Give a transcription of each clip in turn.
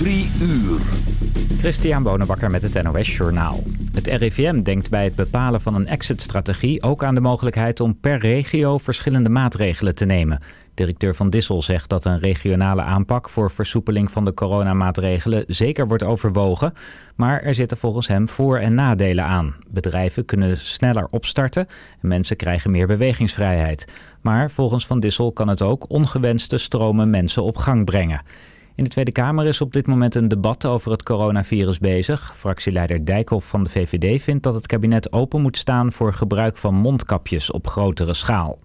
Drie uur. Christian Bonenbakker met het NOS Journaal. Het RIVM denkt bij het bepalen van een exit-strategie ook aan de mogelijkheid om per regio verschillende maatregelen te nemen. Directeur Van Dissel zegt dat een regionale aanpak voor versoepeling van de coronamaatregelen zeker wordt overwogen. Maar er zitten volgens hem voor- en nadelen aan. Bedrijven kunnen sneller opstarten en mensen krijgen meer bewegingsvrijheid. Maar volgens Van Dissel kan het ook ongewenste stromen mensen op gang brengen. In de Tweede Kamer is op dit moment een debat over het coronavirus bezig. Fractieleider Dijkhoff van de VVD vindt dat het kabinet open moet staan voor gebruik van mondkapjes op grotere schaal.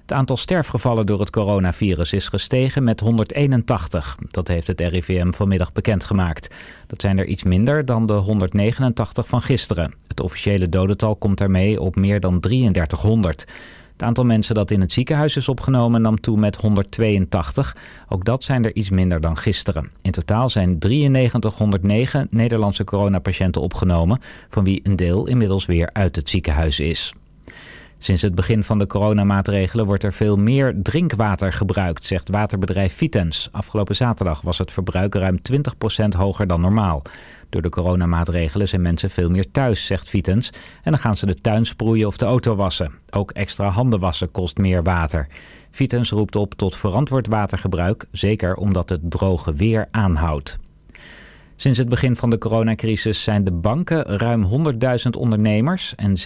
Het aantal sterfgevallen door het coronavirus is gestegen met 181. Dat heeft het RIVM vanmiddag bekendgemaakt. Dat zijn er iets minder dan de 189 van gisteren. Het officiële dodental komt daarmee op meer dan 3300. Het aantal mensen dat in het ziekenhuis is opgenomen nam toe met 182. Ook dat zijn er iets minder dan gisteren. In totaal zijn 9309 Nederlandse coronapatiënten opgenomen... van wie een deel inmiddels weer uit het ziekenhuis is. Sinds het begin van de coronamaatregelen wordt er veel meer drinkwater gebruikt, zegt waterbedrijf Vitens. Afgelopen zaterdag was het verbruik ruim 20% hoger dan normaal. Door de coronamaatregelen zijn mensen veel meer thuis, zegt Vitens. En dan gaan ze de tuin sproeien of de auto wassen. Ook extra handen wassen kost meer water. Vitens roept op tot verantwoord watergebruik, zeker omdat het droge weer aanhoudt. Sinds het begin van de coronacrisis zijn de banken ruim 100.000 ondernemers en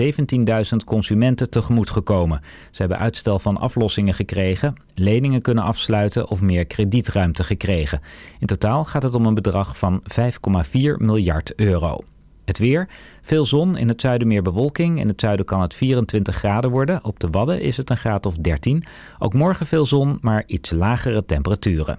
17.000 consumenten tegemoet gekomen. Ze hebben uitstel van aflossingen gekregen, leningen kunnen afsluiten of meer kredietruimte gekregen. In totaal gaat het om een bedrag van 5,4 miljard euro. Het weer. Veel zon, in het zuiden meer bewolking. In het zuiden kan het 24 graden worden. Op de Wadden is het een graad of 13. Ook morgen veel zon, maar iets lagere temperaturen.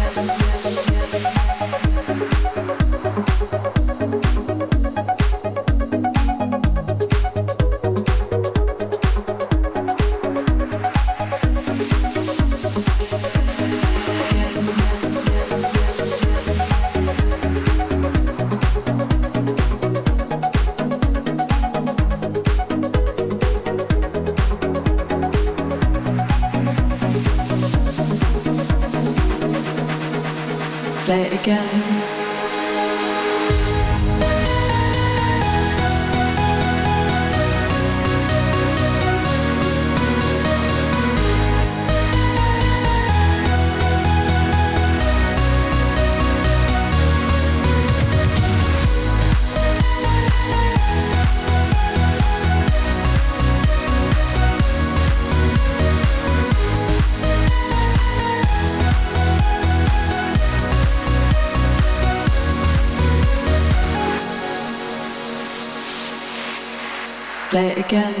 Play again,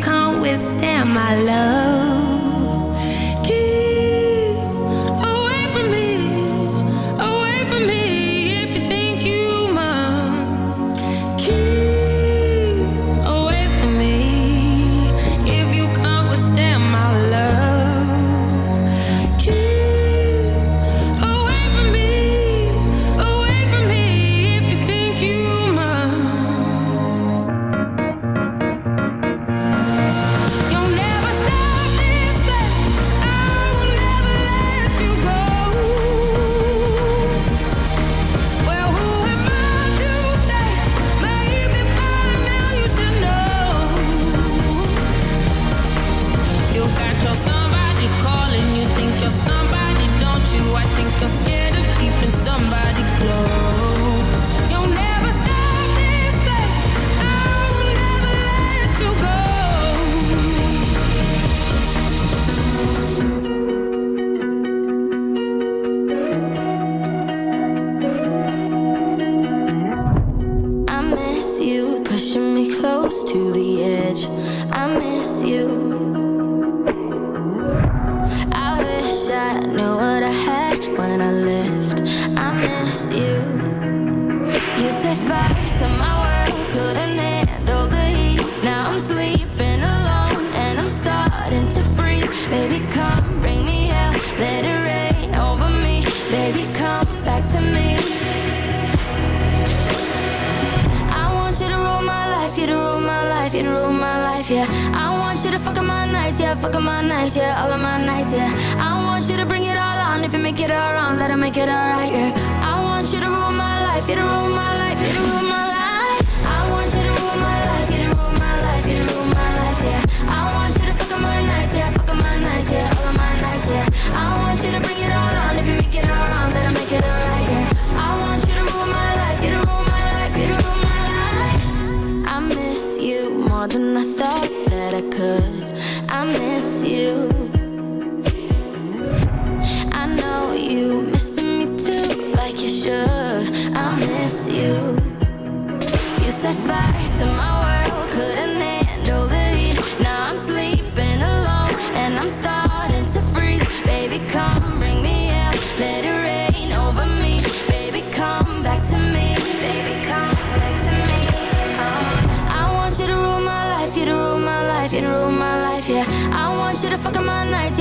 can't withstand my love.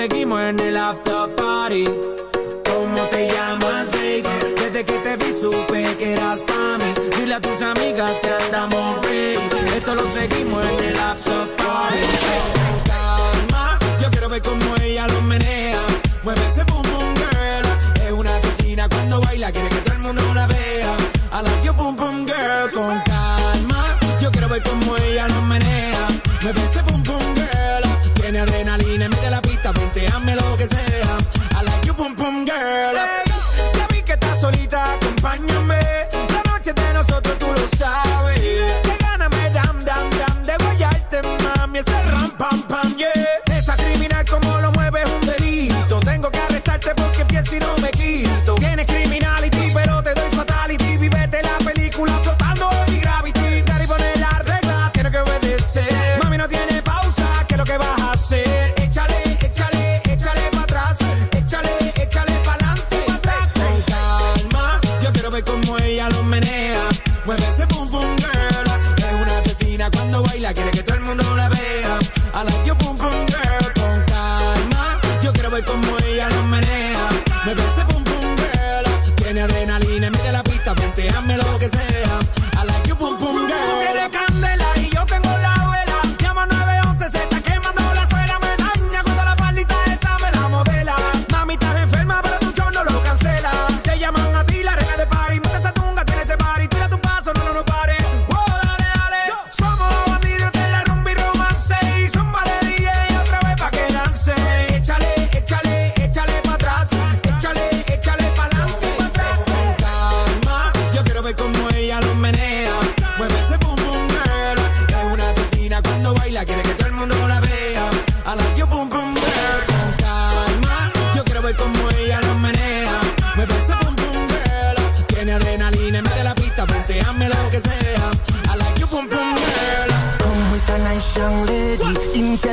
seguimos en el after party. ¿Cómo te llamas, baby? Desde que te vi supe que eras para mí. Dile a tus amigas que andamos free. Esto lo seguimos en el after party. me say ram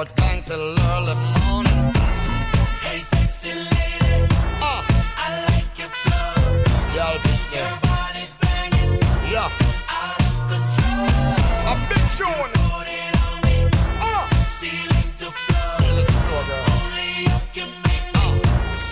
Headboards bang till early morning. Hey, sexy lady, Ah, I like your flow. I'll be Your body's banging, Yeah, out of control. a big tune. Put it on me, Ah, ceiling to floor. seal it through, girl. Only you can make me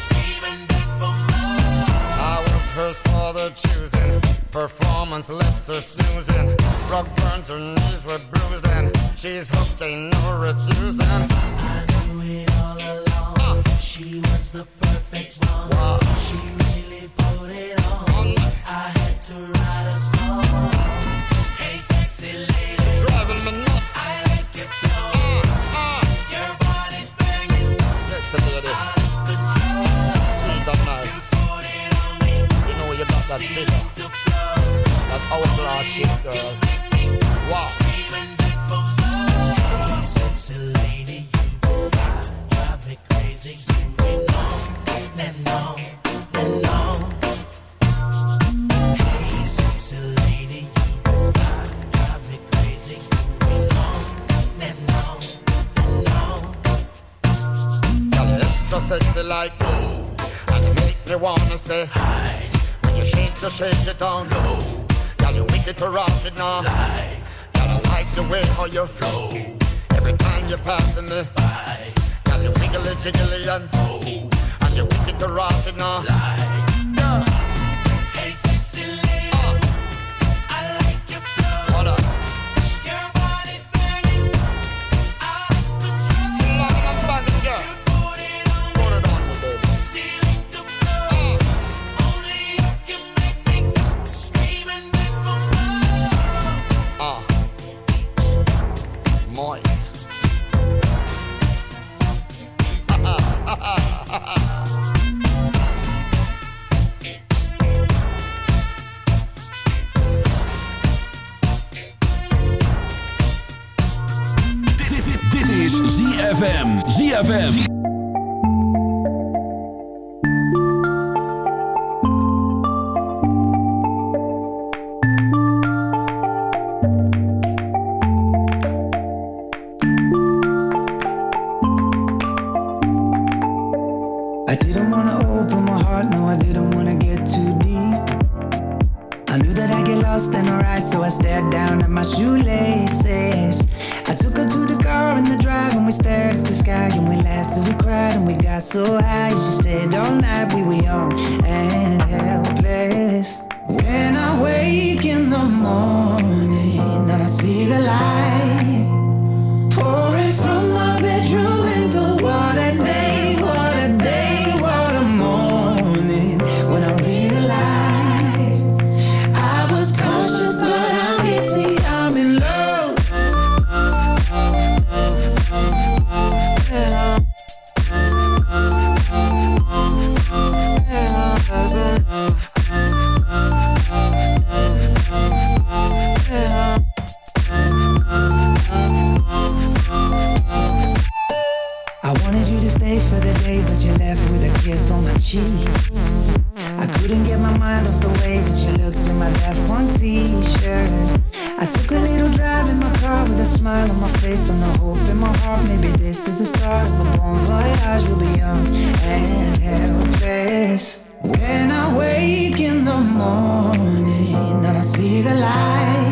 scream and beg for more. I was hers for the choosing. Performance left her snoozing. Rock burns, her knees were bruised, and she's hooked, ain't no refusing. I knew it all along. She was the perfect one. Wow. She really put it on. I had to write a song. Hey, sexy lady, Driving me nuts. I like your flow. Ah, ah, Your body's banging, sexy lady, out of control. sweet and nice. Put it on me, You know you got that figure, that hourglass shape, girl. Wow. Lady, you fly. Drive me crazy. Hey, lady, you fly. Drive me crazy, extra sexy like and you make me wanna say hi. When you shake, you shake it you wicked now. Like the way how you flow. You're passing me by. Girl, you wiggly jiggly and oh, and you wicked to rot it now. Hey, sexy since the start of my bon voyage will be young and helpless When I wake in the morning and I see the light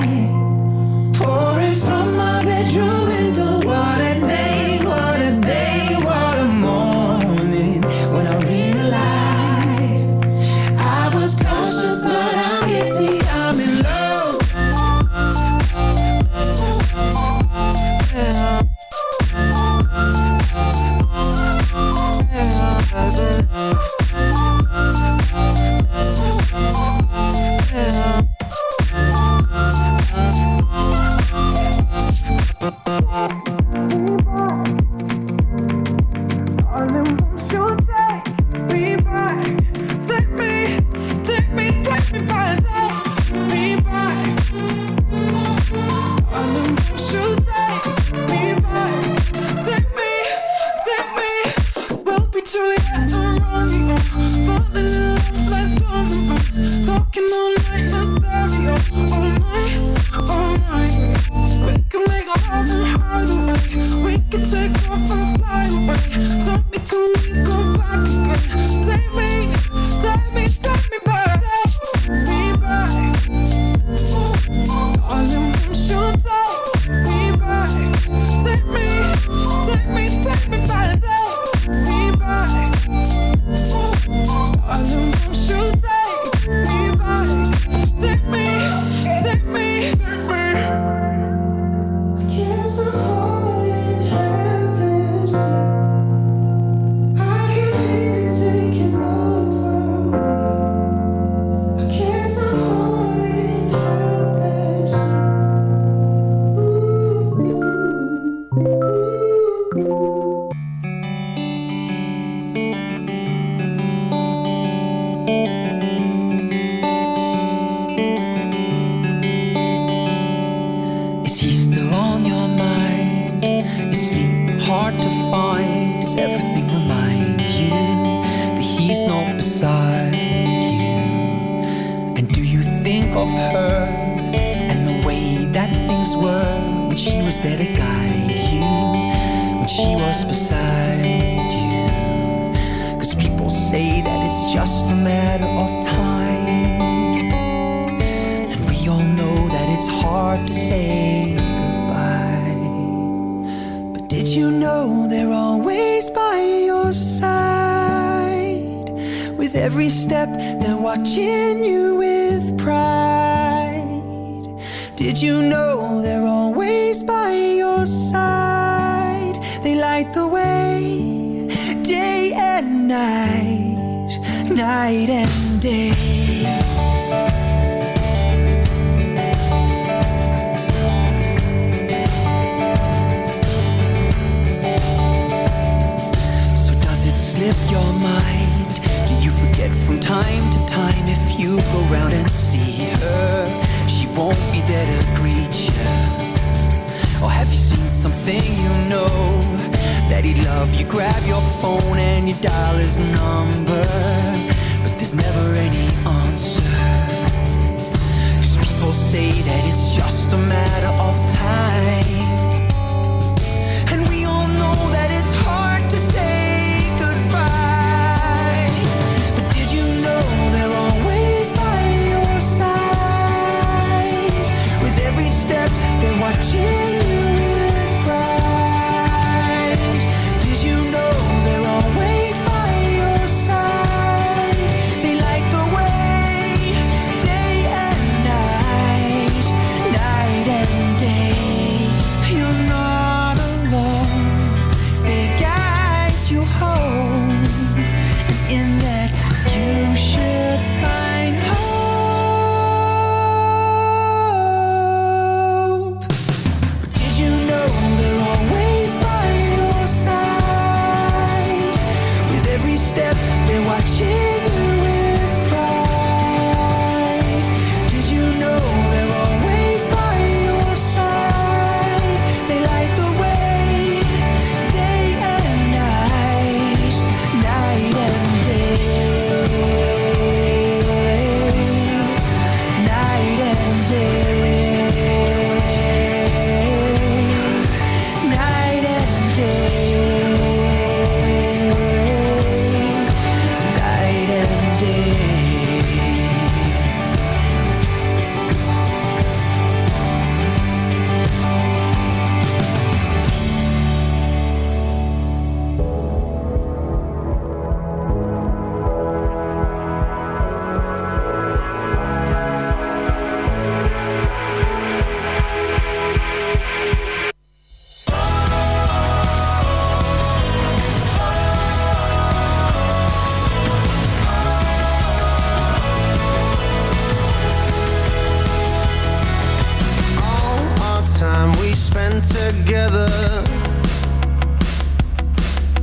spend together.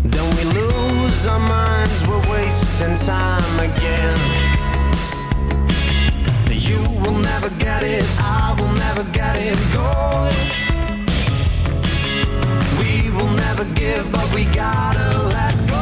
Then we lose our minds, we're wasting time again. You will never get it, I will never get it going We will never give, but we gotta let go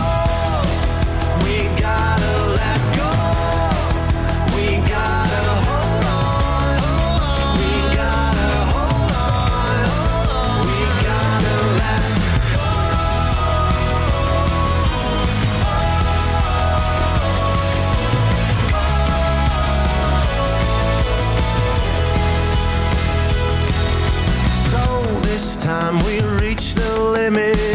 time we reach the limit.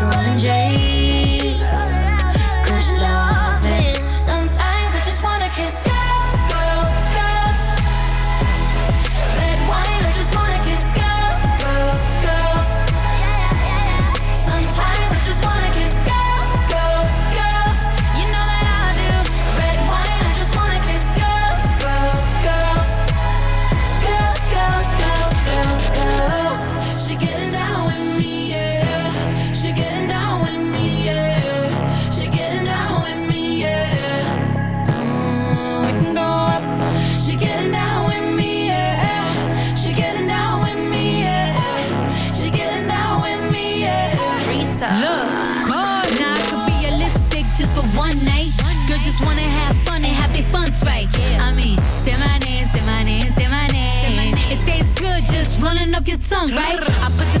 Running, Jay. Running up your tongue, right? I put the